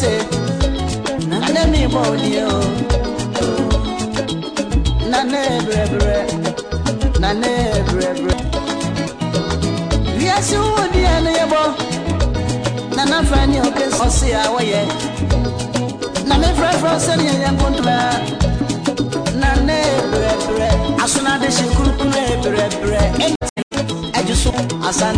se nane mi mọ ni o nane brẹbrẹ nane brẹbrẹ wiase wo ni ẹni yẹ bọ nana fẹ ni o kesi ọsi awọ yẹ As soon as she nkuntuma nane brẹbrẹ asunade se kurukuru brẹbrẹ ẹjusu asan.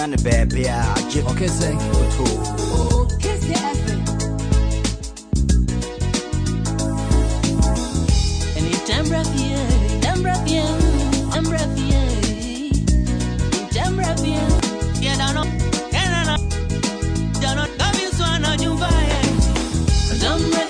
nyane baabi a agye ɔkɛsɛ oto ɔkɛsɛ ɛfɛ breath